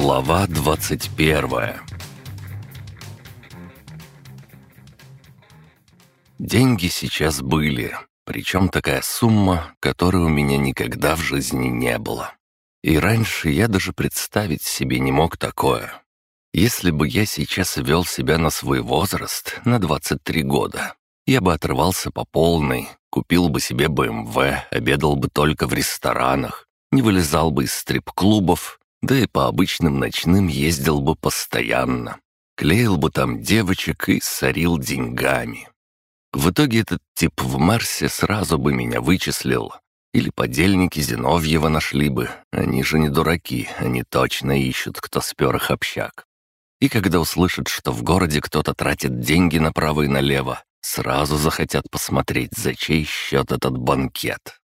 Глава 21 Деньги сейчас были, причем такая сумма, которой у меня никогда в жизни не было. И раньше я даже представить себе не мог такое. Если бы я сейчас вел себя на свой возраст, на 23 года, я бы отрывался по полной, купил бы себе БМВ, обедал бы только в ресторанах, не вылезал бы из стрип-клубов, да и по обычным ночным ездил бы постоянно. Клеил бы там девочек и сорил деньгами. В итоге этот тип в Марсе сразу бы меня вычислил. Или подельники Зиновьева нашли бы. Они же не дураки, они точно ищут, кто спер их общак. И когда услышат, что в городе кто-то тратит деньги направо и налево, сразу захотят посмотреть, за чей счет этот банкет.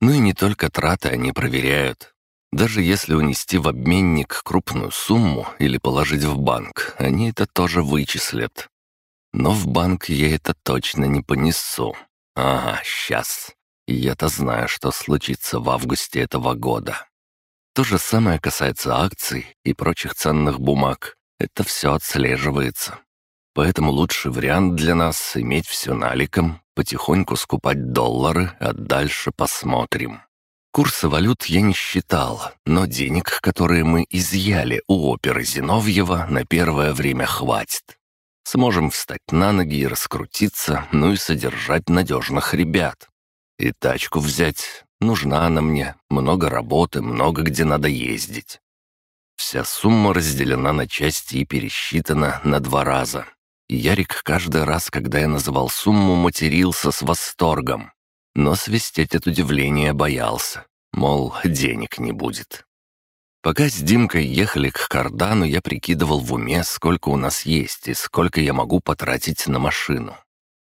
Ну и не только траты они проверяют. Даже если унести в обменник крупную сумму или положить в банк, они это тоже вычислят. Но в банк я это точно не понесу. Ага, сейчас. Я-то знаю, что случится в августе этого года. То же самое касается акций и прочих ценных бумаг. Это все отслеживается. Поэтому лучший вариант для нас — иметь все наликом, потихоньку скупать доллары, а дальше посмотрим. Курсы валют я не считал, но денег, которые мы изъяли у оперы Зиновьева, на первое время хватит. Сможем встать на ноги и раскрутиться, ну и содержать надежных ребят. И тачку взять. Нужна она мне, много работы, много где надо ездить. Вся сумма разделена на части и пересчитана на два раза. Ярик каждый раз, когда я называл сумму, матерился с восторгом. Но свистеть от удивления боялся. Мол, денег не будет. Пока с Димкой ехали к кардану, я прикидывал в уме, сколько у нас есть и сколько я могу потратить на машину.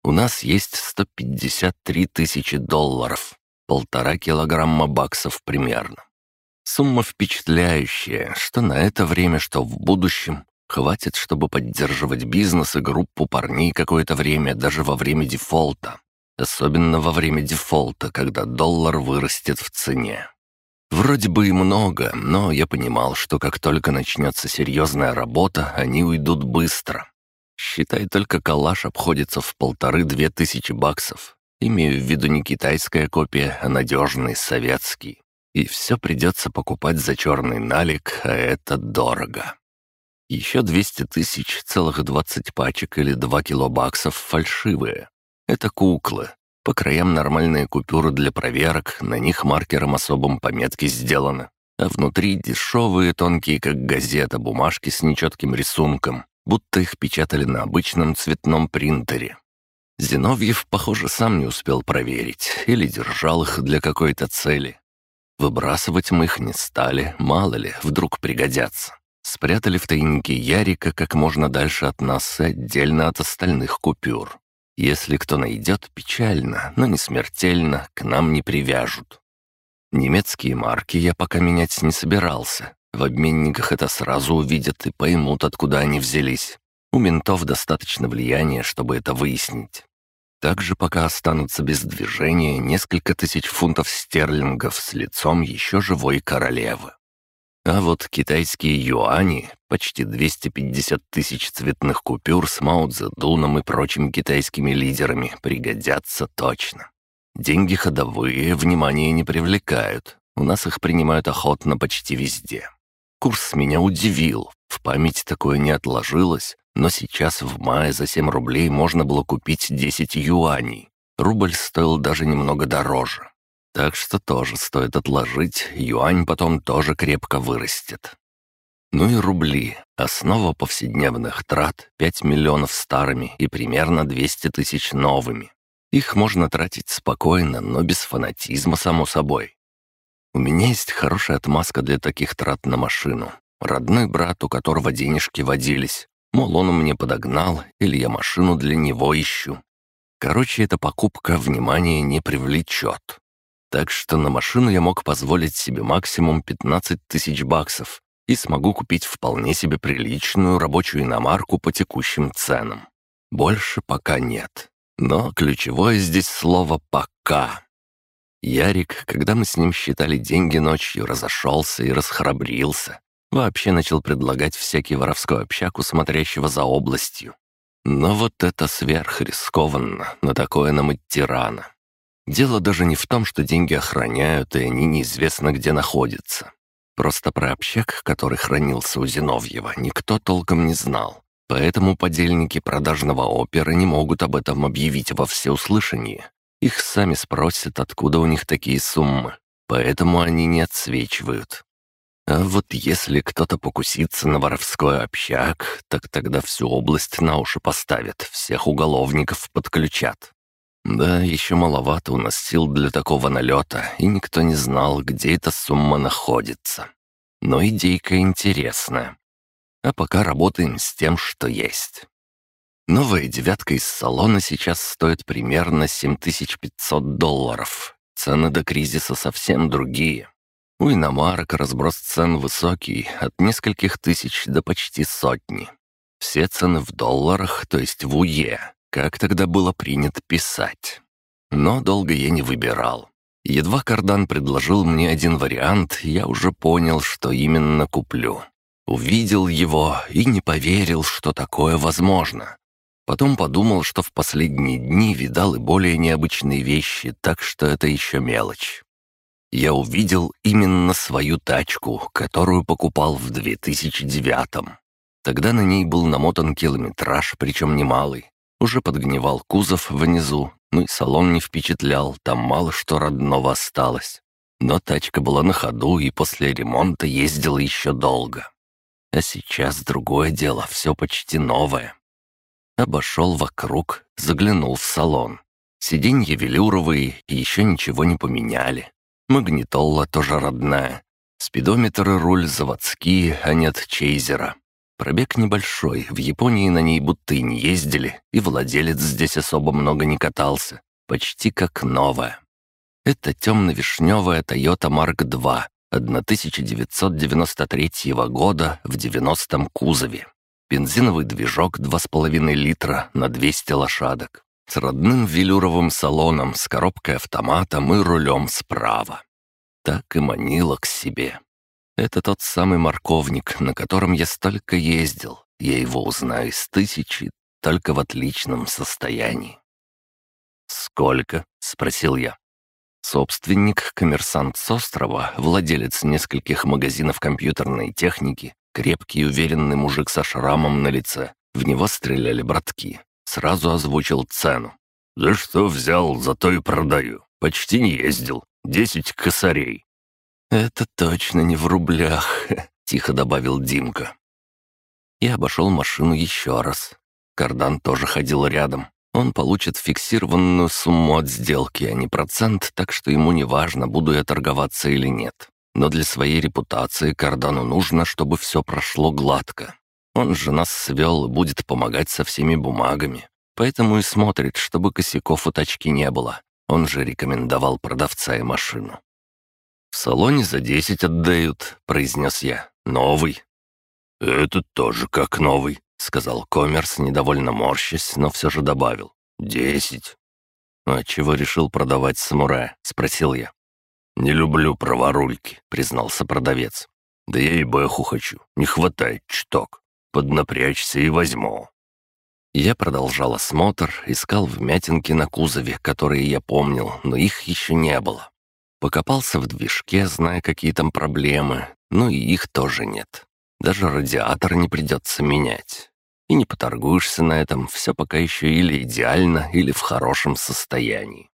У нас есть 153 тысячи долларов, полтора килограмма баксов примерно. Сумма впечатляющая, что на это время, что в будущем, Хватит, чтобы поддерживать бизнес и группу парней какое-то время, даже во время дефолта. Особенно во время дефолта, когда доллар вырастет в цене. Вроде бы и много, но я понимал, что как только начнется серьезная работа, они уйдут быстро. Считай, только калаш обходится в полторы-две тысячи баксов. Имею в виду не китайская копия, а надежный советский. И все придется покупать за черный налик, а это дорого. Еще 200 тысяч, целых 20 пачек или 2 кило баксов фальшивые. Это куклы. По краям нормальные купюры для проверок, на них маркером особым пометки сделаны. А внутри дешевые, тонкие, как газета, бумажки с нечетким рисунком, будто их печатали на обычном цветном принтере. Зиновьев, похоже, сам не успел проверить или держал их для какой-то цели. Выбрасывать мы их не стали, мало ли, вдруг пригодятся. Спрятали в тайнике Ярика как можно дальше от нас и отдельно от остальных купюр. Если кто найдет, печально, но не смертельно, к нам не привяжут. Немецкие марки я пока менять не собирался. В обменниках это сразу увидят и поймут, откуда они взялись. У ментов достаточно влияния, чтобы это выяснить. Также пока останутся без движения несколько тысяч фунтов стерлингов с лицом еще живой королевы. А вот китайские юани, почти 250 тысяч цветных купюр с Мао Цзэдуном и прочими китайскими лидерами пригодятся точно. Деньги ходовые, внимания не привлекают. У нас их принимают охотно почти везде. Курс меня удивил, в память такое не отложилось, но сейчас в мае за 7 рублей можно было купить 10 юаней. Рубль стоил даже немного дороже. Так что тоже стоит отложить, юань потом тоже крепко вырастет. Ну и рубли. Основа повседневных трат — 5 миллионов старыми и примерно 200 тысяч новыми. Их можно тратить спокойно, но без фанатизма, само собой. У меня есть хорошая отмазка для таких трат на машину. Родной брат, у которого денежки водились. Мол, он мне подогнал, или я машину для него ищу. Короче, эта покупка внимания не привлечет. Так что на машину я мог позволить себе максимум 15 тысяч баксов и смогу купить вполне себе приличную рабочую иномарку по текущим ценам. Больше пока нет. Но ключевое здесь слово «пока». Ярик, когда мы с ним считали деньги ночью, разошелся и расхрабрился. Вообще начал предлагать всякий воровской общак у смотрящего за областью. Но вот это сверхрискованно, на такое нам идти рано. Дело даже не в том, что деньги охраняют, и они неизвестно где находятся. Просто про общак, который хранился у Зиновьева, никто толком не знал. Поэтому подельники продажного опера не могут об этом объявить во всеуслышание. Их сами спросят, откуда у них такие суммы. Поэтому они не отсвечивают. А вот если кто-то покусится на воровской общак, так тогда всю область на уши поставят, всех уголовников подключат. Да, еще маловато у нас сил для такого налета, и никто не знал, где эта сумма находится. Но идейка интересная. А пока работаем с тем, что есть. Новая девятка из салона сейчас стоит примерно 7500 долларов. Цены до кризиса совсем другие. У иномарок разброс цен высокий, от нескольких тысяч до почти сотни. Все цены в долларах, то есть в УЕ, как тогда было принято писать. Но долго я не выбирал. Едва Кардан предложил мне один вариант, я уже понял, что именно куплю. Увидел его и не поверил, что такое возможно. Потом подумал, что в последние дни видал и более необычные вещи, так что это еще мелочь я увидел именно свою тачку, которую покупал в 2009-м. Тогда на ней был намотан километраж, причем немалый. Уже подгнивал кузов внизу, ну и салон не впечатлял, там мало что родного осталось. Но тачка была на ходу и после ремонта ездила еще долго. А сейчас другое дело, все почти новое. Обошел вокруг, заглянул в салон. Сиденья велюровые еще ничего не поменяли. Магнитола тоже родная. Спидометр и руль заводские, а нет чейзера. Пробег небольшой, в Японии на ней будто и не ездили, и владелец здесь особо много не катался. Почти как новая. Это темно-вишневая Toyota Mark II 1993 года в 90-м кузове. Бензиновый движок 2,5 литра на 200 лошадок с родным велюровым салоном, с коробкой автоматом и рулем справа. Так и манила к себе. Это тот самый морковник, на котором я столько ездил. Я его узнаю из тысячи, только в отличном состоянии. «Сколько?» — спросил я. Собственник, коммерсант с острова, владелец нескольких магазинов компьютерной техники, крепкий и уверенный мужик со шрамом на лице. В него стреляли братки. Сразу озвучил цену. «За что взял, зато и продаю. Почти не ездил. Десять косарей». «Это точно не в рублях», — тихо добавил Димка. Я обошел машину еще раз. Кардан тоже ходил рядом. Он получит фиксированную сумму от сделки, а не процент, так что ему не важно, буду я торговаться или нет. Но для своей репутации Кардану нужно, чтобы все прошло гладко. Он же нас свел и будет помогать со всеми бумагами. Поэтому и смотрит, чтобы косяков у тачки не было. Он же рекомендовал продавца и машину. «В салоне за десять отдают», — произнес я. «Новый». «Этот тоже как новый», — сказал Коммерс, недовольно морщась, но все же добавил. «Десять». «А чего решил продавать самурая?» — спросил я. «Не люблю праворульки», — признался продавец. «Да я и бэху хочу, не хватает чуток». Поднапрячься и возьму». Я продолжал осмотр, искал вмятинки на кузове, которые я помнил, но их еще не было. Покопался в движке, зная, какие там проблемы, но и их тоже нет. Даже радиатор не придется менять. И не поторгуешься на этом, все пока еще или идеально, или в хорошем состоянии.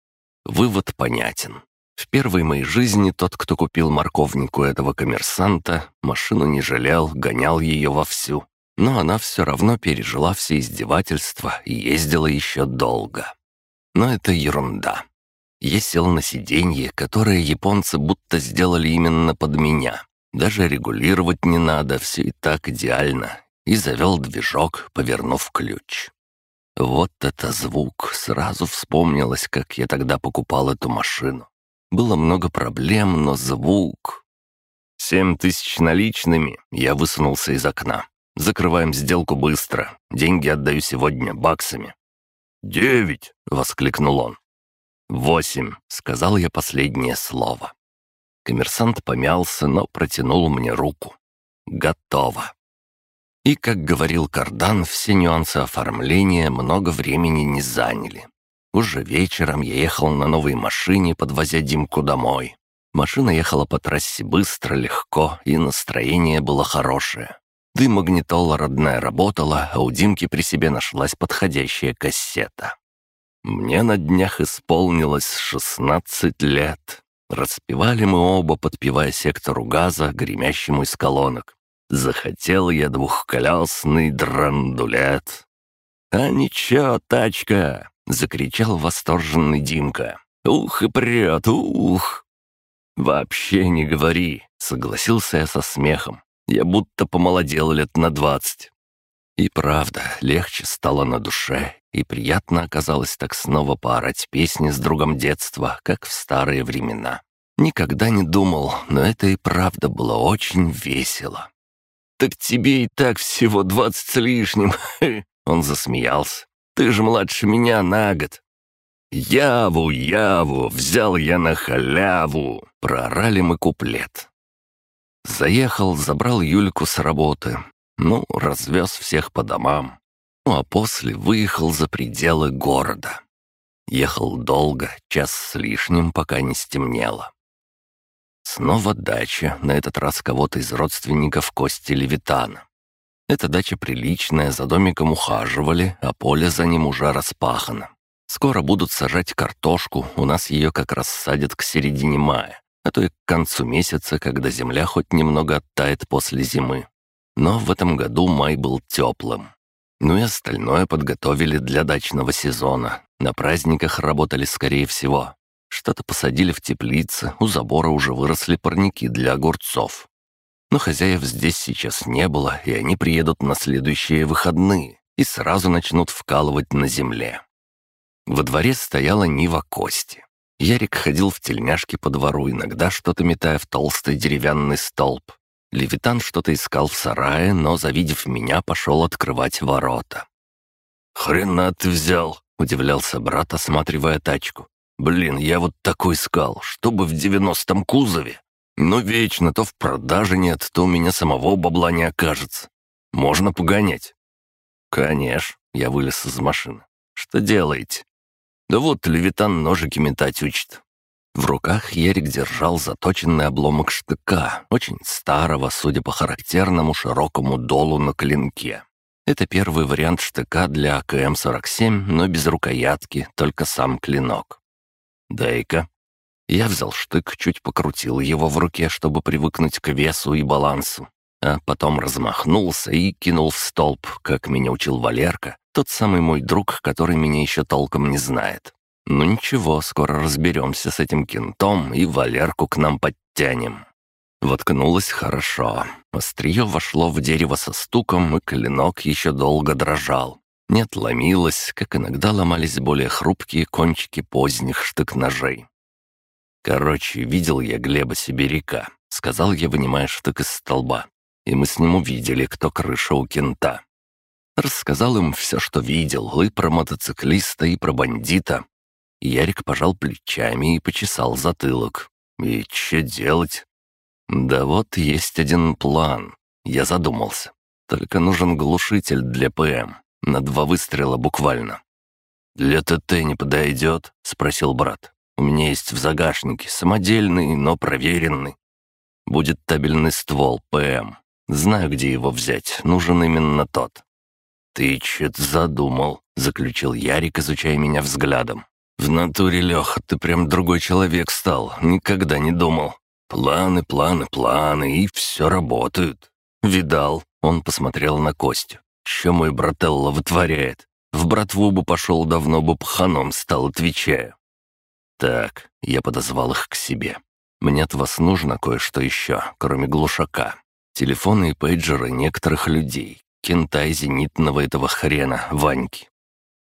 Вывод понятен. В первой моей жизни тот, кто купил морковнику этого коммерсанта, машину не жалел, гонял ее вовсю, но она все равно пережила все издевательства и ездила еще долго. Но это ерунда. Я сел на сиденье, которое японцы будто сделали именно под меня. Даже регулировать не надо, все и так идеально. И завел движок, повернув ключ. Вот это звук! Сразу вспомнилось, как я тогда покупал эту машину. Было много проблем, но звук... Семь тысяч наличными я высунулся из окна. Закрываем сделку быстро. Деньги отдаю сегодня баксами». «Девять!» — воскликнул он. «Восемь!» — сказал я последнее слово. Коммерсант помялся, но протянул мне руку. Готово. И, как говорил Кардан, все нюансы оформления много времени не заняли. Уже вечером я ехал на новой машине, подвозя Димку домой. Машина ехала по трассе быстро, легко, и настроение было хорошее. Да и магнитола родная работала, а у Димки при себе нашлась подходящая кассета. Мне на днях исполнилось шестнадцать лет. Распевали мы оба, подпевая сектору газа, гремящему из колонок. Захотел я двухколесный драндулет. «А ничего, тачка!» — закричал восторженный Димка. «Ух и прет, ух!» «Вообще не говори», — согласился я со смехом. Я будто помолодел лет на двадцать. И правда, легче стало на душе, и приятно оказалось так снова поорать песни с другом детства, как в старые времена. Никогда не думал, но это и правда было очень весело. «Так тебе и так всего двадцать с лишним!» Он засмеялся. «Ты же младше меня на год!» «Яву, яву, взял я на халяву!» Проорали мы куплет. Заехал, забрал Юльку с работы. Ну, развез всех по домам. Ну, а после выехал за пределы города. Ехал долго, час с лишним, пока не стемнело. Снова дача, на этот раз кого-то из родственников Кости Левитана. Эта дача приличная, за домиком ухаживали, а поле за ним уже распахано. Скоро будут сажать картошку, у нас ее как раз садят к середине мая, а то и к концу месяца, когда земля хоть немного оттает после зимы. Но в этом году май был теплым. Ну и остальное подготовили для дачного сезона. На праздниках работали скорее всего. Что-то посадили в теплице, у забора уже выросли парники для огурцов. Но хозяев здесь сейчас не было, и они приедут на следующие выходные и сразу начнут вкалывать на земле. Во дворе стояла Нива Кости. Ярик ходил в тельняшке по двору, иногда что-то метая в толстый деревянный столб. Левитан что-то искал в сарае, но, завидев меня, пошел открывать ворота. «Хрена ты взял!» — удивлялся брат, осматривая тачку. «Блин, я вот такой искал, чтобы в девяностом кузове. Но вечно то в продаже нет, то у меня самого бабла не окажется. Можно погонять». «Конечно», — я вылез из машины. «Что делаете?» Да вот Левитан ножики метать учит. В руках Ерик держал заточенный обломок штыка, очень старого, судя по характерному широкому долу на клинке. Это первый вариант штыка для АКМ-47, но без рукоятки, только сам клинок. «Дай-ка». Я взял штык, чуть покрутил его в руке, чтобы привыкнуть к весу и балансу, а потом размахнулся и кинул в столб, как меня учил Валерка, тот самый мой друг, который меня еще толком не знает. Ну ничего, скоро разберемся с этим кентом и Валерку к нам подтянем. Воткнулось хорошо. Острие вошло в дерево со стуком, и клинок еще долго дрожал. Не отломилось, как иногда ломались более хрупкие кончики поздних штык-ножей. «Короче, видел я Глеба Сибиряка», — сказал я, вынимая штык из столба. «И мы с ним увидели, кто крыша у кента. Рассказал им все, что видел, и про мотоциклиста, и про бандита. Ярик пожал плечами и почесал затылок. «И что делать?» «Да вот есть один план». Я задумался. Только нужен глушитель для ПМ. На два выстрела буквально. «Для ТТ не подойдет?» — спросил брат. «У меня есть в загашнике, самодельный, но проверенный. Будет табельный ствол, ПМ. Знаю, где его взять, нужен именно тот. «Ты чё-то задумал», — заключил Ярик, изучая меня взглядом. «В натуре, Леха, ты прям другой человек стал, никогда не думал. Планы, планы, планы, и все работают. Видал?» — он посмотрел на Костю. «Чё мой брателло вытворяет? В братву бы пошел, давно бы пханом стал, отвечаю». «Так», — я подозвал их к себе. «Мне от вас нужно кое-что еще, кроме глушака. Телефоны и пейджеры некоторых людей, кентай зенитного этого хрена, Ваньки.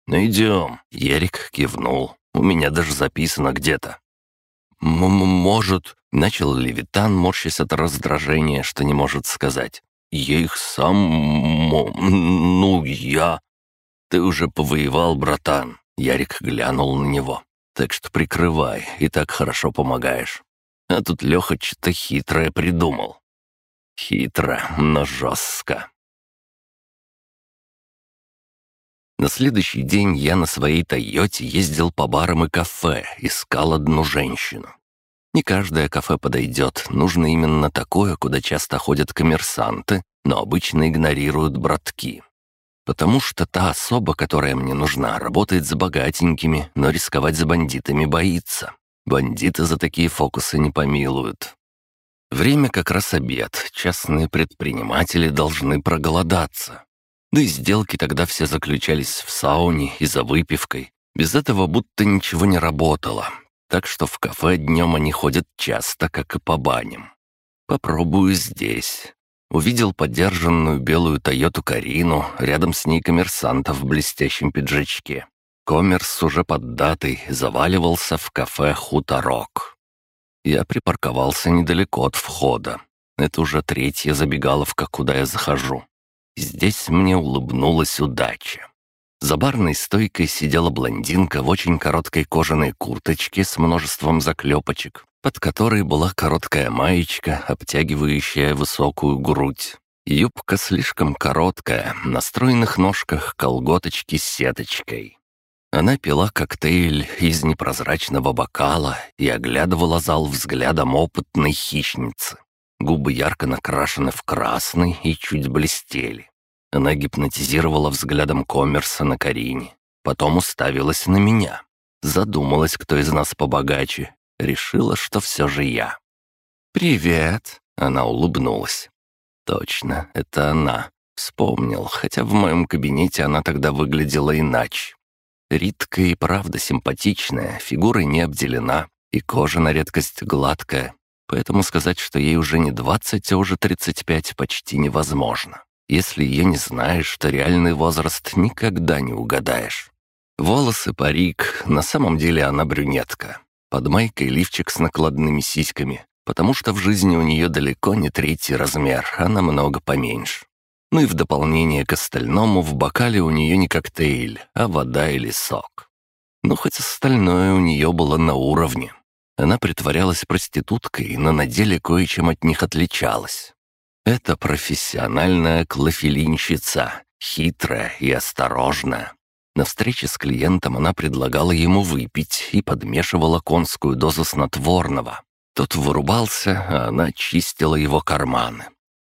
«Ну идем», — Ярик кивнул. «У меня даже записано где-то». «Может», — начал Левитан, морщась от раздражения, что не может сказать. «Я их сам... ну, я...» «Ты уже повоевал, братан», — Ярик глянул на него. «Так что прикрывай, и так хорошо помогаешь. А тут Леха что-то хитрое придумал. Хитро, но жестко. На следующий день я на своей «Тойоте» ездил по барам и кафе, искал одну женщину. Не каждое кафе подойдет, нужно именно такое, куда часто ходят коммерсанты, но обычно игнорируют братки. Потому что та особа, которая мне нужна, работает с богатенькими, но рисковать за бандитами боится. Бандиты за такие фокусы не помилуют. Время как раз обед, частные предприниматели должны проголодаться. Да и сделки тогда все заключались в сауне и за выпивкой. Без этого будто ничего не работало. Так что в кафе днем они ходят часто, как и по баням. Попробую здесь. Увидел подержанную белую Тойоту Карину, рядом с ней коммерсанта в блестящем пиджачке. Коммерс уже под датой заваливался в кафе «Хуторок». Я припарковался недалеко от входа. Это уже третья забегаловка, куда я захожу. Здесь мне улыбнулась удача. За барной стойкой сидела блондинка в очень короткой кожаной курточке с множеством заклепочек, под которой была короткая маечка, обтягивающая высокую грудь. Юбка слишком короткая, на стройных ножках колготочки с сеточкой. Она пила коктейль из непрозрачного бокала и оглядывала зал взглядом опытной хищницы. Губы ярко накрашены в красный и чуть блестели. Она гипнотизировала взглядом коммерса на Карине. Потом уставилась на меня. Задумалась, кто из нас побогаче. Решила, что все же я. «Привет!» — она улыбнулась. «Точно, это она. Вспомнил, хотя в моем кабинете она тогда выглядела иначе. Ритка и правда симпатичная, фигурой не обделена, и кожа на редкость гладкая, поэтому сказать, что ей уже не двадцать, а уже тридцать пять почти невозможно. Если ее не знаешь, то реальный возраст никогда не угадаешь. Волосы, парик, на самом деле она брюнетка. Под майкой лифчик с накладными сиськами, потому что в жизни у нее далеко не третий размер, а намного поменьше. Ну и в дополнение к остальному в бокале у нее не коктейль, а вода или сок. Но ну, хоть остальное у нее было на уровне. Она притворялась проституткой, но на деле кое-чем от них отличалась. Это профессиональная клофелинщица, хитрая и осторожная. На встрече с клиентом она предлагала ему выпить и подмешивала конскую дозу снотворного. Тот вырубался, а она чистила его карманы.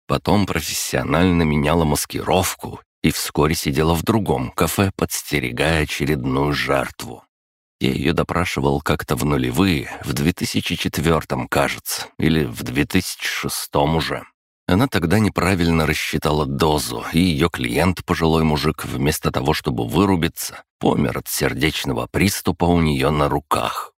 Потом профессионально меняла маскировку и вскоре сидела в другом кафе, подстерегая очередную жертву. Я ее допрашивал как-то в нулевые, в 2004 кажется, или в 2006 уже. Она тогда неправильно рассчитала дозу, и ее клиент, пожилой мужик, вместо того, чтобы вырубиться, помер от сердечного приступа у нее на руках.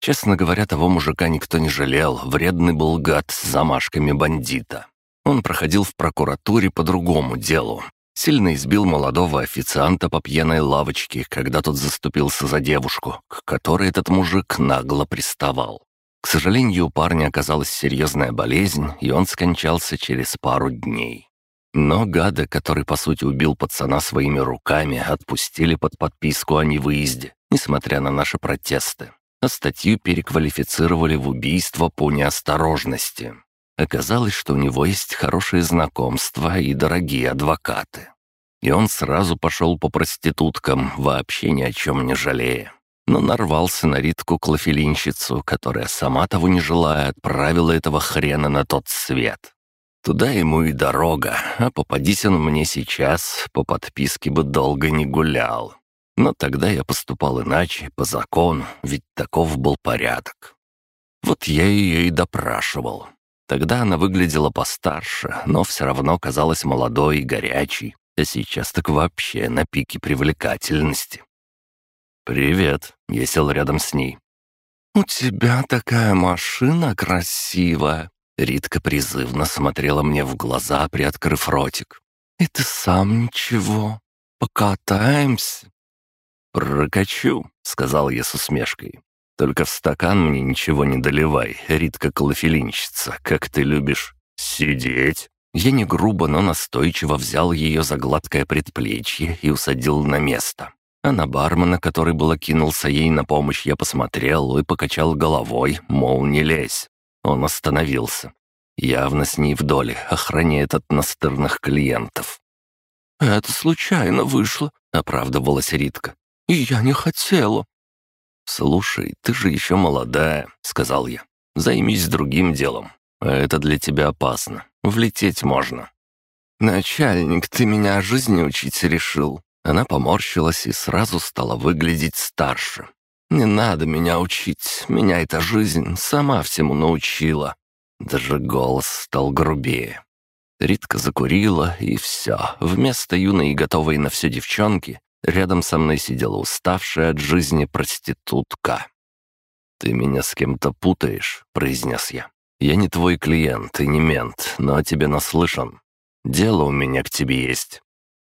Честно говоря, того мужика никто не жалел, вредный был гад с замашками бандита. Он проходил в прокуратуре по другому делу. Сильно избил молодого официанта по пьяной лавочке, когда тот заступился за девушку, к которой этот мужик нагло приставал. К сожалению, у парня оказалась серьезная болезнь, и он скончался через пару дней. Но гада, который по сути убил пацана своими руками, отпустили под подписку о невыезде, несмотря на наши протесты. А статью переквалифицировали в убийство по неосторожности. Оказалось, что у него есть хорошие знакомства и дорогие адвокаты. И он сразу пошел по проституткам, вообще ни о чем не жалея но нарвался на Ритку Клофелинщицу, которая, сама того не желая, отправила этого хрена на тот свет. Туда ему и дорога, а попадись он мне сейчас, по подписке бы долго не гулял. Но тогда я поступал иначе, по закону, ведь таков был порядок. Вот я ее и допрашивал. Тогда она выглядела постарше, но все равно казалась молодой и горячей, а сейчас так вообще на пике привлекательности. «Привет», — я сел рядом с ней. «У тебя такая машина красивая!» Ритка призывно смотрела мне в глаза, приоткрыв ротик. «И ты сам ничего? Покатаемся?» «Прокачу», — сказал я с усмешкой. «Только в стакан мне ничего не доливай, Ритка колофелинщица, как ты любишь. Сидеть!» Я не грубо, но настойчиво взял ее за гладкое предплечье и усадил на место. А на бармена, который было кинулся ей на помощь, я посмотрел и покачал головой, мол, не лезь. Он остановился. Явно с ней в доле, охраняет от настырных клиентов. «Это случайно вышло», — оправдывалась Ритка. «И я не хотела». «Слушай, ты же еще молодая», — сказал я. «Займись другим делом. Это для тебя опасно. Влететь можно». «Начальник, ты меня о жизни учить решил». Она поморщилась и сразу стала выглядеть старше. «Не надо меня учить. Меня эта жизнь сама всему научила». Даже голос стал грубее. Ритка закурила, и все. Вместо юной и готовой на все девчонки рядом со мной сидела уставшая от жизни проститутка. «Ты меня с кем-то путаешь», — произнес я. «Я не твой клиент и не мент, но о тебе наслышан. Дело у меня к тебе есть.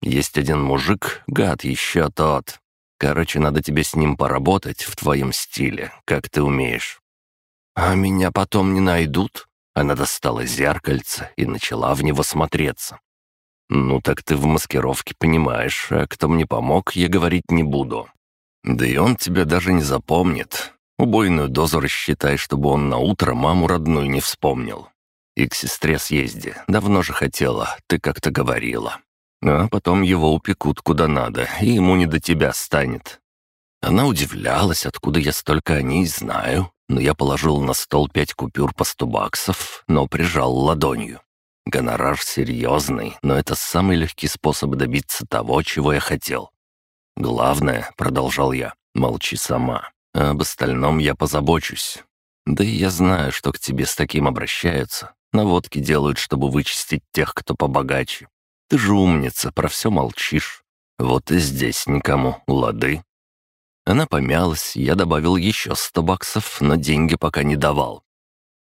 Есть один мужик, гад еще тот. Короче, надо тебе с ним поработать в твоем стиле, как ты умеешь». «А меня потом не найдут?» Она достала зеркальце и начала в него смотреться. «Ну так ты в маскировке понимаешь, а кто мне помог, я говорить не буду. Да и он тебя даже не запомнит. Убойную дозу рассчитай, чтобы он на утро маму родную не вспомнил. И к сестре съезди, давно же хотела, ты как-то говорила. А потом его упекут куда надо, и ему не до тебя станет». Она удивлялась, откуда я столько о ней знаю, но я положил на стол пять купюр по сто баксов, но прижал ладонью. Гонорар серьезный, но это самый легкий способ добиться того, чего я хотел. «Главное», — продолжал я, — «молчи сама, а об остальном я позабочусь. Да и я знаю, что к тебе с таким обращаются. Наводки делают, чтобы вычистить тех, кто побогаче. Ты же умница, про все молчишь. Вот и здесь никому, лады?» Она помялась, я добавил еще сто баксов, но деньги пока не давал.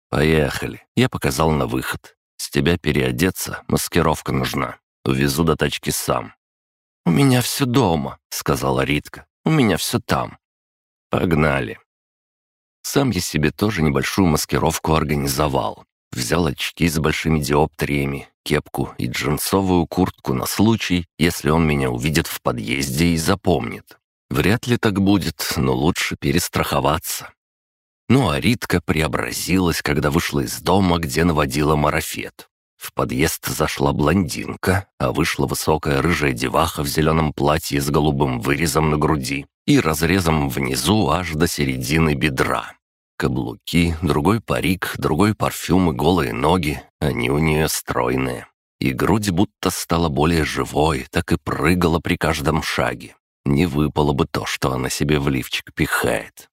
«Поехали». Я показал на выход. «С тебя переодеться, маскировка нужна. Увезу до тачки сам». «У меня все дома», — сказала Ритка. «У меня все там». «Погнали». Сам я себе тоже небольшую маскировку организовал. Взял очки с большими диоптриями, кепку и джинсовую куртку на случай, если он меня увидит в подъезде и запомнит. Вряд ли так будет, но лучше перестраховаться. Ну а Ритка преобразилась, когда вышла из дома, где наводила марафет. В подъезд зашла блондинка, а вышла высокая рыжая деваха в зеленом платье с голубым вырезом на груди и разрезом внизу аж до середины бедра. Каблуки, другой парик, другой парфюм и голые ноги, они у нее стройные. И грудь будто стала более живой, так и прыгала при каждом шаге не выпало бы то, что она себе в лифчик пихает.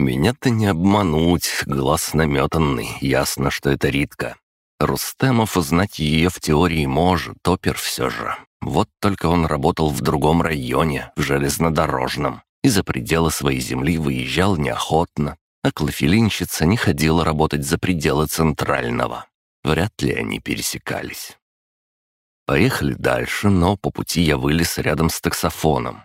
Меня-то не обмануть, глаз наметанный, ясно, что это Ритка. Рустемов узнать ее в теории может, опер все же. Вот только он работал в другом районе, в железнодорожном, и за пределы своей земли выезжал неохотно, а клофелинщица не ходила работать за пределы центрального. Вряд ли они пересекались. Поехали дальше, но по пути я вылез рядом с таксофоном.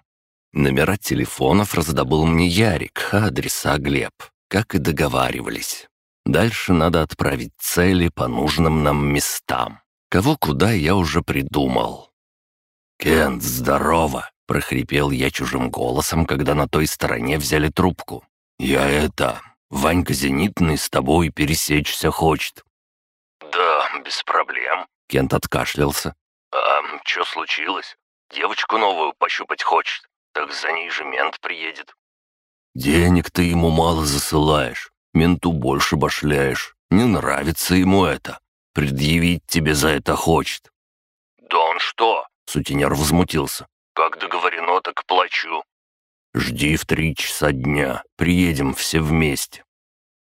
Номера телефонов раздобыл мне Ярик, адреса Глеб, как и договаривались. Дальше надо отправить цели по нужным нам местам. Кого куда я уже придумал. «Кент, здорово!» — прохрипел я чужим голосом, когда на той стороне взяли трубку. «Я это... Ванька Зенитный с тобой пересечься хочет». «Да, без проблем», — Кент откашлялся. «А что случилось? Девочку новую пощупать хочет. Так за ней же мент приедет. Денег ты ему мало засылаешь, менту больше башляешь. Не нравится ему это. Предъявить тебе за это хочет. Да он что? Сутенер возмутился. Как договорено, так плачу. Жди в три часа дня, приедем все вместе.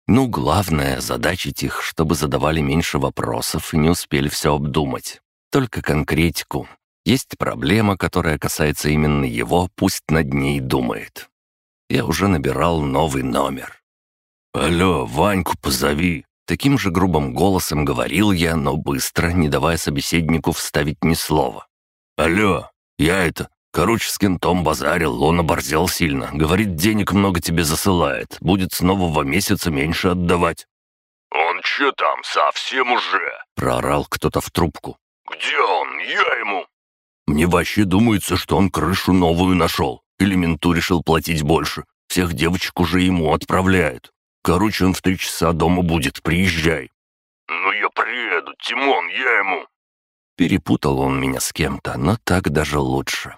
Ну, главное, задачить их, чтобы задавали меньше вопросов и не успели все обдумать. Только конкретику, есть проблема, которая касается именно его, пусть над ней думает. Я уже набирал новый номер. «Алло, Ваньку позови!» Таким же грубым голосом говорил я, но быстро, не давая собеседнику вставить ни слова. «Алло, я это... Короче, с кентом базарил, он оборзел сильно. Говорит, денег много тебе засылает. Будет с нового месяца меньше отдавать». «Он че там, совсем уже?» — проорал кто-то в трубку. «Где он? Я ему...» Мне вообще думается, что он крышу новую нашел. Или менту решил платить больше. Всех девочек уже ему отправляют. Короче, он в три часа дома будет, приезжай». «Ну я приеду, Тимон, я ему...» Перепутал он меня с кем-то, но так даже лучше.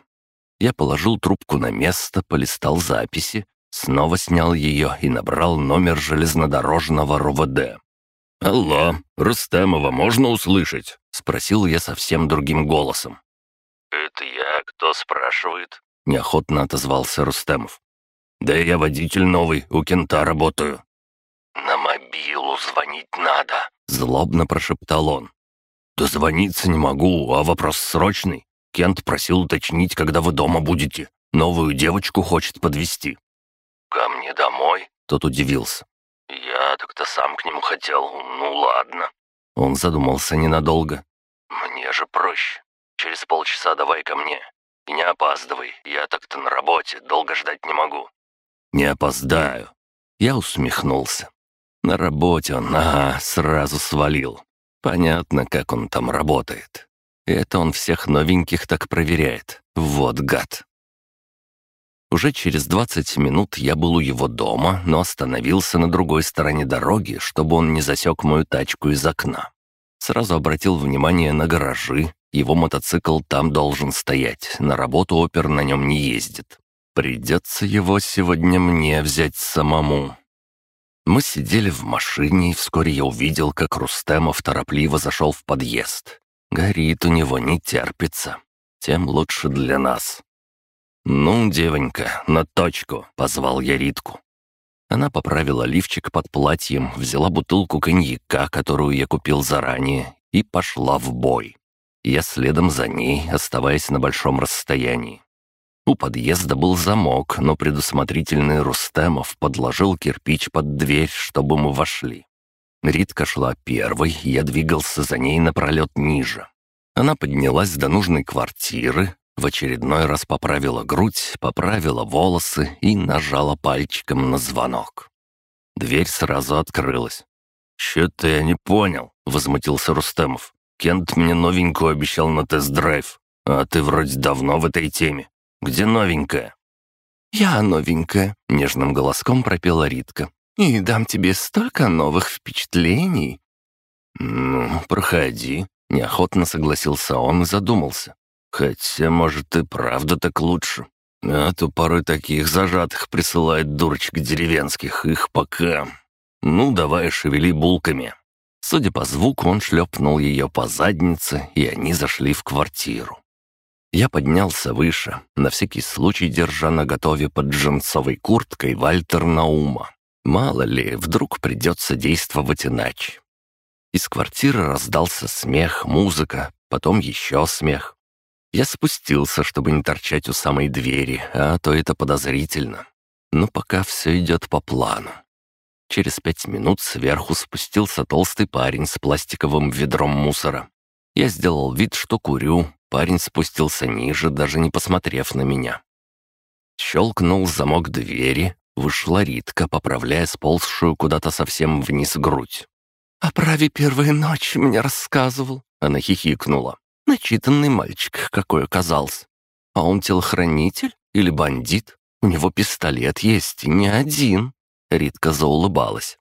Я положил трубку на место, полистал записи, снова снял ее и набрал номер железнодорожного РОВД. «Алло, Рустемова можно услышать?» — спросил я совсем другим голосом. «Это я, кто спрашивает?» — неохотно отозвался Рустемов. «Да я водитель новый, у кента работаю». «На мобилу звонить надо», — злобно прошептал он. «Дозвониться не могу, а вопрос срочный. Кент просил уточнить, когда вы дома будете. Новую девочку хочет подвести. «Ко мне домой?» — тот удивился. «Я так-то сам к нему хотел. Ну ладно». Он задумался ненадолго. «Мне же проще. Через полчаса давай ко мне. И не опаздывай. Я так-то на работе, долго ждать не могу». «Не опоздаю». Я усмехнулся. На работе он, ага, сразу свалил. Понятно, как он там работает. Это он всех новеньких так проверяет. Вот гад. Уже через 20 минут я был у его дома, но остановился на другой стороне дороги, чтобы он не засек мою тачку из окна. Сразу обратил внимание на гаражи. Его мотоцикл там должен стоять, на работу опер на нем не ездит. Придется его сегодня мне взять самому. Мы сидели в машине, и вскоре я увидел, как Рустемов торопливо зашел в подъезд. Горит у него, не терпится. Тем лучше для нас. «Ну, девонька, на точку», — позвал я Ритку. Она поправила лифчик под платьем, взяла бутылку коньяка, которую я купил заранее, и пошла в бой. Я следом за ней, оставаясь на большом расстоянии. У подъезда был замок, но предусмотрительный Рустемов подложил кирпич под дверь, чтобы мы вошли. Ритка шла первой, я двигался за ней напролет ниже. Она поднялась до нужной квартиры, в очередной раз поправила грудь, поправила волосы и нажала пальчиком на звонок. Дверь сразу открылась. «Чё-то я не понял», — возмутился Рустемов. «Кент мне новенькую обещал на тест-драйв, а ты вроде давно в этой теме. Где новенькая?» «Я новенькая», — нежным голоском пропела Ритка. «И дам тебе столько новых впечатлений». «Ну, проходи», — неохотно согласился он и задумался. «Хотя, может, и правда так лучше. А то порой таких зажатых присылает дурочек деревенских, их пока... Ну, давай шевели булками». Судя по звуку, он шлепнул ее по заднице, и они зашли в квартиру. Я поднялся выше, на всякий случай держа на готове под джинсовой курткой Вальтер Наума. Мало ли, вдруг придется действовать иначе. Из квартиры раздался смех, музыка, потом еще смех. Я спустился, чтобы не торчать у самой двери, а то это подозрительно. Но пока все идет по плану. Через пять минут сверху спустился толстый парень с пластиковым ведром мусора. Я сделал вид, что курю, Парень спустился ниже, даже не посмотрев на меня. Щелкнул замок двери, вышла Ритка, поправляя сползшую куда-то совсем вниз грудь. «О праве первой ночи мне рассказывал», — она хихикнула. «Начитанный мальчик какой оказался. А он телохранитель или бандит? У него пистолет есть, и не один». Ритка заулыбалась.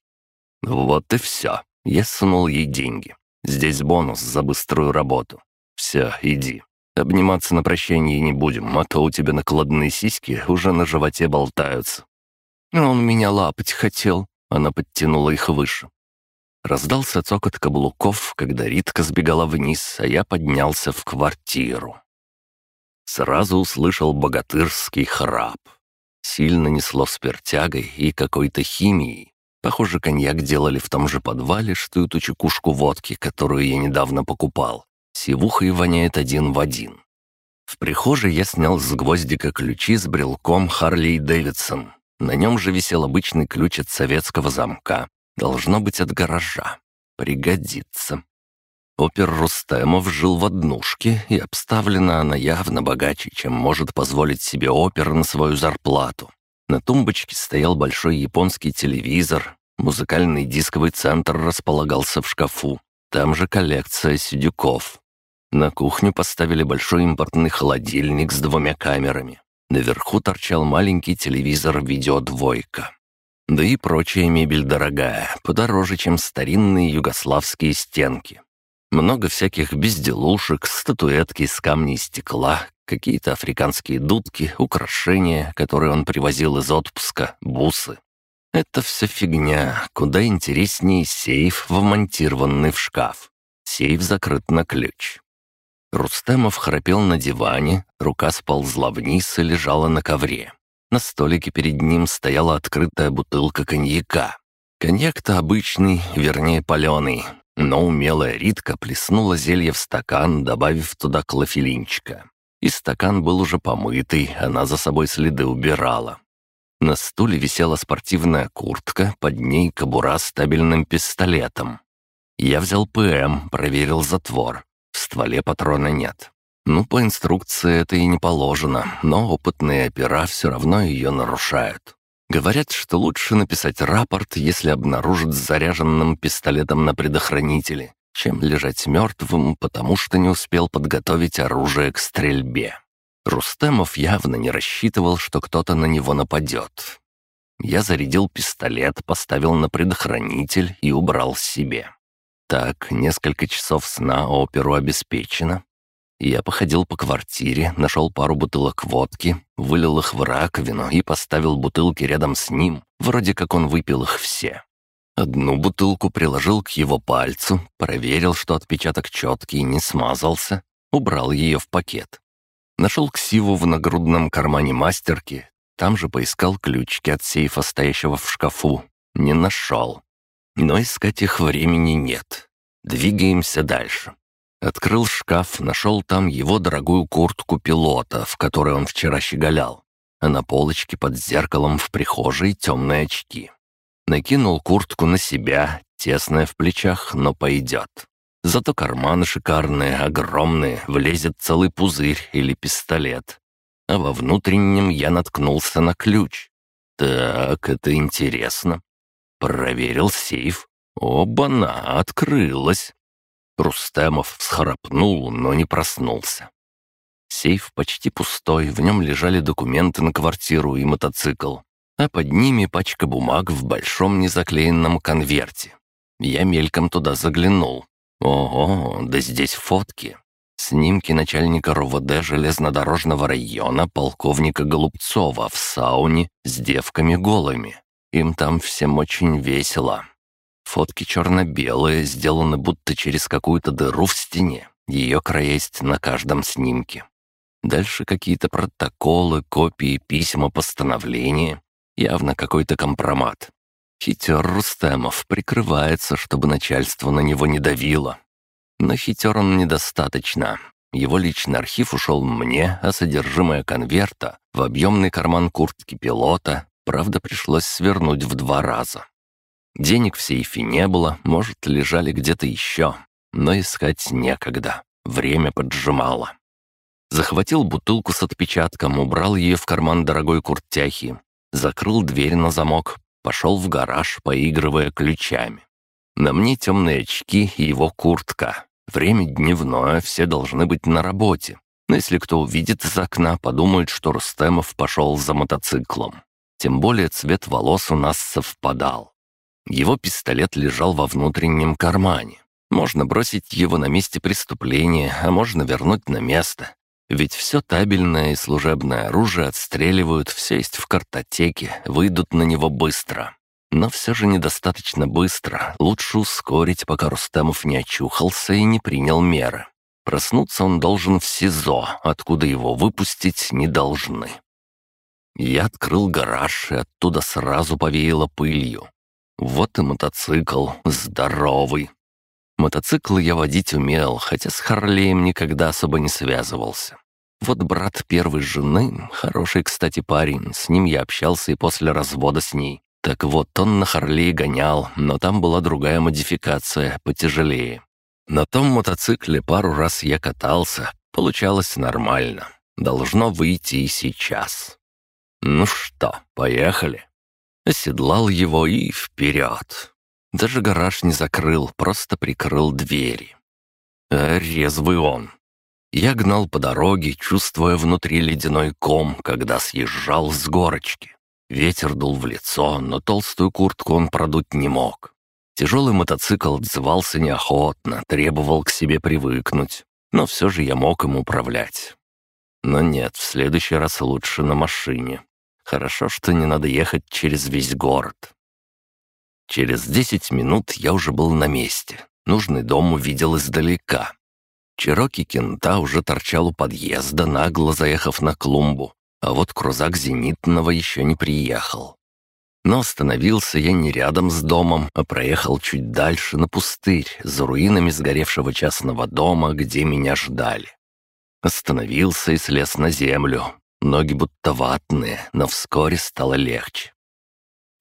«Вот и все». Я сунул ей деньги. Здесь бонус за быструю работу. «Все, иди. Обниматься на прощание не будем, а то у тебя накладные сиськи уже на животе болтаются». «Он меня лапать хотел», — она подтянула их выше. Раздался цокот каблуков, когда Ритка сбегала вниз, а я поднялся в квартиру. Сразу услышал богатырский храп. Сильно несло спиртягой и какой-то химией. Похоже, коньяк делали в том же подвале, что и ту чекушку водки, которую я недавно покупал. Сивухой воняет один в один. В прихожей я снял с гвоздика ключи с брелком Харлей Дэвидсон. На нем же висел обычный ключ от советского замка. Должно быть от гаража. Пригодится. Опер Рустемов жил в однушке, и обставлена она явно богаче, чем может позволить себе опер на свою зарплату. На тумбочке стоял большой японский телевизор, музыкальный дисковый центр располагался в шкафу, там же коллекция сидюков. На кухню поставили большой импортный холодильник с двумя камерами. Наверху торчал маленький телевизор «Видеодвойка». Да и прочая мебель дорогая, подороже, чем старинные югославские стенки. Много всяких безделушек, статуэтки из камня и стекла, какие-то африканские дудки, украшения, которые он привозил из отпуска, бусы. Это все фигня, куда интереснее сейф, вмонтированный в шкаф. Сейф закрыт на ключ. Рустемов храпел на диване, рука сползла вниз и лежала на ковре. На столике перед ним стояла открытая бутылка коньяка. Коньяк-то обычный, вернее паленый, но умелая Ритка плеснула зелье в стакан, добавив туда клофелинчика. И стакан был уже помытый, она за собой следы убирала. На стуле висела спортивная куртка, под ней кобура с стабильным пистолетом. Я взял ПМ, проверил затвор. В стволе патрона нет. Ну, по инструкции это и не положено, но опытные опера все равно ее нарушают. Говорят, что лучше написать рапорт, если обнаружат с заряженным пистолетом на предохранителе, чем лежать мертвым, потому что не успел подготовить оружие к стрельбе. Рустемов явно не рассчитывал, что кто-то на него нападет. Я зарядил пистолет, поставил на предохранитель и убрал себе. Так, несколько часов сна оперу обеспечено. Я походил по квартире, нашел пару бутылок водки, вылил их в раковину и поставил бутылки рядом с ним, вроде как он выпил их все. Одну бутылку приложил к его пальцу, проверил, что отпечаток четкий, не смазался, убрал ее в пакет. Нашел ксиву в нагрудном кармане мастерки, там же поискал ключики от сейфа, стоящего в шкафу. Не нашел. Но искать их времени нет. Двигаемся дальше. Открыл шкаф, нашел там его дорогую куртку пилота, в которой он вчера щеголял. А на полочке под зеркалом в прихожей темные очки. Накинул куртку на себя, тесная в плечах, но пойдет. Зато карманы шикарные, огромные, влезет целый пузырь или пистолет. А во внутреннем я наткнулся на ключ. Так, это интересно. Проверил сейф. Оба-на, открылась. Рустемов всхрапнул, но не проснулся. Сейф почти пустой, в нем лежали документы на квартиру и мотоцикл, а под ними пачка бумаг в большом незаклеенном конверте. Я мельком туда заглянул. Ого, да здесь фотки. Снимки начальника РОВД железнодорожного района полковника Голубцова в сауне с девками голыми. Им там всем очень весело. Фотки черно-белые, сделаны будто через какую-то дыру в стене. Ее края есть на каждом снимке. Дальше какие-то протоколы, копии, письма, постановления. Явно какой-то компромат. Хитер Рустемов прикрывается, чтобы начальство на него не давило. Но хитер он недостаточно. Его личный архив ушел мне, а содержимое конверта в объемный карман куртки пилота, правда, пришлось свернуть в два раза. Денег в сейфе не было, может, лежали где-то еще, но искать некогда, время поджимало. Захватил бутылку с отпечатком, убрал ее в карман дорогой куртяхи, закрыл дверь на замок, Пошел в гараж, поигрывая ключами. На мне темные очки и его куртка. Время дневное, все должны быть на работе. Но если кто увидит из окна, подумает, что Рустемов пошел за мотоциклом. Тем более цвет волос у нас совпадал. Его пистолет лежал во внутреннем кармане. Можно бросить его на месте преступления, а можно вернуть на место. Ведь все табельное и служебное оружие отстреливают, все есть в картотеке, выйдут на него быстро. Но все же недостаточно быстро, лучше ускорить, пока Рустемов не очухался и не принял меры. Проснуться он должен в СИЗО, откуда его выпустить не должны. Я открыл гараж, и оттуда сразу повеяло пылью. Вот и мотоцикл, здоровый. Мотоцикл я водить умел, хотя с Харлеем никогда особо не связывался. Вот брат первой жены, хороший, кстати, парень, с ним я общался и после развода с ней. Так вот, он на Харлее гонял, но там была другая модификация, потяжелее. На том мотоцикле пару раз я катался, получалось нормально. Должно выйти и сейчас. Ну что, поехали. Оседлал его и вперед. Даже гараж не закрыл, просто прикрыл двери. А резвый он, я гнал по дороге, чувствуя внутри ледяной ком, когда съезжал с горочки. Ветер дул в лицо, но толстую куртку он продуть не мог. Тяжелый мотоцикл отзывался неохотно, требовал к себе привыкнуть, но все же я мог им управлять. Но нет, в следующий раз лучше на машине. Хорошо, что не надо ехать через весь город. Через десять минут я уже был на месте. Нужный дом увидел издалека. Чироки Кента уже торчал у подъезда, нагло заехав на клумбу, а вот крузак зенитного еще не приехал. Но остановился я не рядом с домом, а проехал чуть дальше на пустырь, за руинами сгоревшего частного дома, где меня ждали. Остановился и слез на землю. Ноги будто ватные, но вскоре стало легче.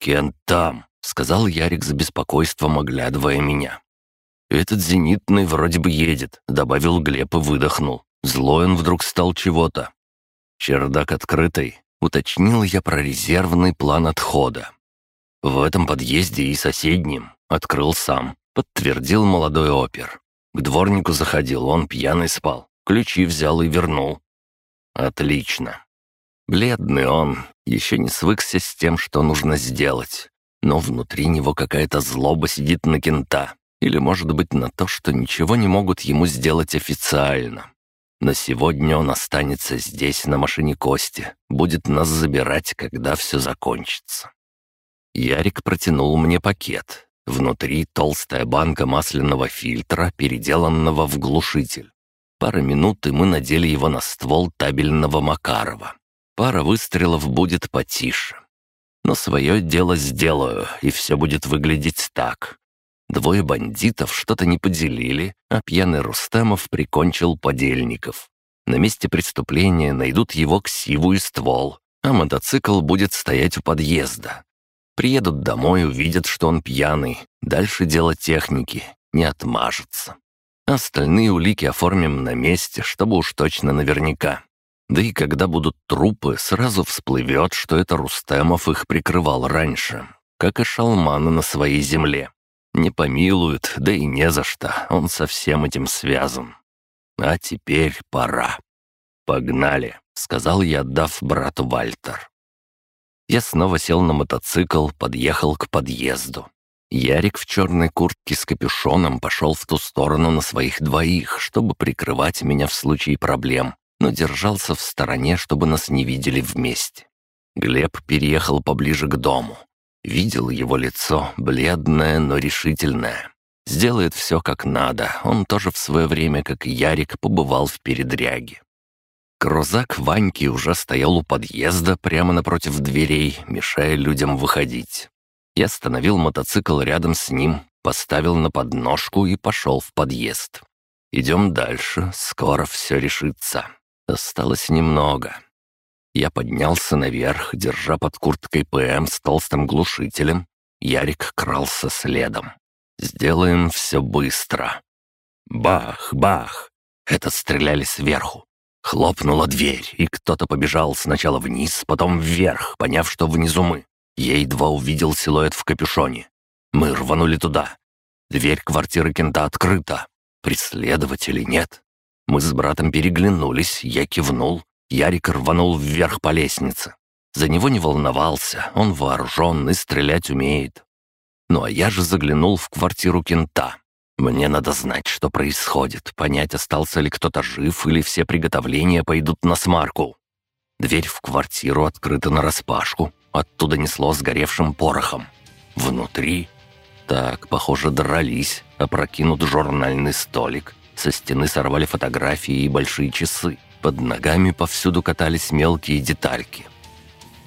«Кен там», — сказал Ярик за беспокойством, оглядывая меня. «Этот зенитный вроде бы едет», — добавил Глеб и выдохнул. Злой он вдруг стал чего-то. Чердак открытый, уточнил я про резервный план отхода. В этом подъезде и соседнем открыл сам, подтвердил молодой опер. К дворнику заходил, он пьяный спал, ключи взял и вернул. Отлично. Бледный он, еще не свыкся с тем, что нужно сделать. Но внутри него какая-то злоба сидит на кента. Или, может быть, на то, что ничего не могут ему сделать официально. Но сегодня он останется здесь, на машине Кости, будет нас забирать, когда все закончится. Ярик протянул мне пакет. Внутри толстая банка масляного фильтра, переделанного в глушитель. Пара минут, и мы надели его на ствол табельного Макарова. Пара выстрелов будет потише. Но свое дело сделаю, и все будет выглядеть так. Двое бандитов что-то не поделили, а пьяный Рустемов прикончил подельников. На месте преступления найдут его ксиву и ствол, а мотоцикл будет стоять у подъезда. Приедут домой, увидят, что он пьяный. Дальше дело техники, не отмажется. Остальные улики оформим на месте, чтобы уж точно наверняка. Да и когда будут трупы, сразу всплывет, что это Рустемов их прикрывал раньше, как и шалманы на своей земле. Не помилуют, да и не за что, он со всем этим связан. А теперь пора. «Погнали», — сказал я, отдав брату Вальтер. Я снова сел на мотоцикл, подъехал к подъезду. Ярик в черной куртке с капюшоном пошел в ту сторону на своих двоих, чтобы прикрывать меня в случае проблем, но держался в стороне, чтобы нас не видели вместе. Глеб переехал поближе к дому. Видел его лицо, бледное, но решительное. Сделает все как надо, он тоже в свое время, как Ярик, побывал в передряге. Крузак Ваньки уже стоял у подъезда прямо напротив дверей, мешая людям выходить. Я остановил мотоцикл рядом с ним, поставил на подножку и пошел в подъезд. Идем дальше, скоро все решится. Осталось немного. Я поднялся наверх, держа под курткой ПМ с толстым глушителем. Ярик крался следом. «Сделаем все быстро». Бах, бах! Это стреляли сверху. Хлопнула дверь, и кто-то побежал сначала вниз, потом вверх, поняв, что внизу мы. Я едва увидел силуэт в капюшоне. Мы рванули туда. Дверь квартиры Кента открыта. Преследователей нет. Мы с братом переглянулись, я кивнул. Ярик рванул вверх по лестнице. За него не волновался, он вооружен и стрелять умеет. Ну а я же заглянул в квартиру кента. Мне надо знать, что происходит, понять, остался ли кто-то жив или все приготовления пойдут на смарку. Дверь в квартиру открыта нараспашку, оттуда несло сгоревшим порохом. Внутри... Так, похоже, дрались, опрокинут журнальный столик. Со стены сорвали фотографии и большие часы. Под ногами повсюду катались мелкие детальки.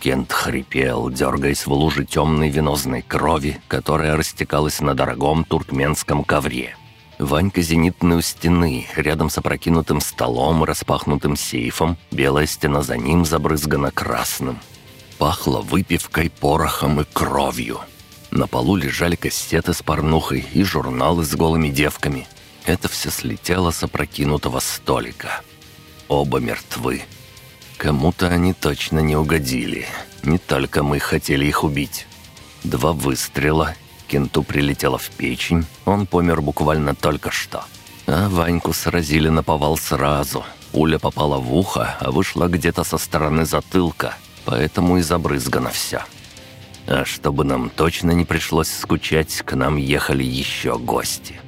Кент хрипел, дергаясь в луже темной венозной крови, которая растекалась на дорогом туркменском ковре. Ванька зенитный у стены, рядом с опрокинутым столом и распахнутым сейфом, белая стена за ним забрызгана красным. Пахло выпивкой, порохом и кровью. На полу лежали кассеты с порнухой и журналы с голыми девками. Это все слетело с опрокинутого столика. Оба мертвы. Кому-то они точно не угодили. Не только мы хотели их убить. Два выстрела. Кенту прилетело в печень. Он помер буквально только что. А Ваньку сразили на повал сразу. Пуля попала в ухо, а вышла где-то со стороны затылка. поэтому и забрызгано все. А чтобы нам точно не пришлось скучать, к нам ехали еще гости.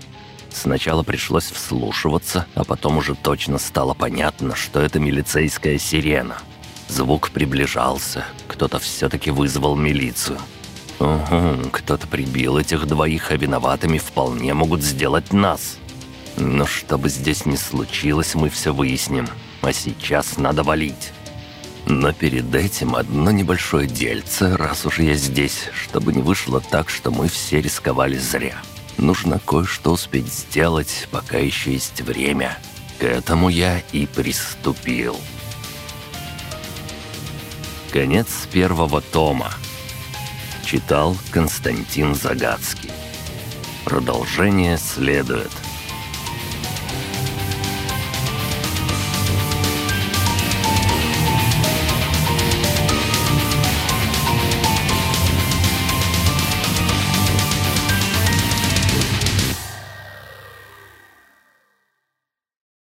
Сначала пришлось вслушиваться, а потом уже точно стало понятно, что это милицейская сирена. Звук приближался, кто-то все-таки вызвал милицию. Угу, кто-то прибил этих двоих, а виноватыми вполне могут сделать нас. Но чтобы здесь не случилось, мы все выясним. А сейчас надо валить. Но перед этим одно небольшое дельце, раз уж я здесь, чтобы не вышло так, что мы все рисковали зря. Нужно кое-что успеть сделать, пока еще есть время. К этому я и приступил. Конец первого тома. Читал Константин Загадский. Продолжение следует.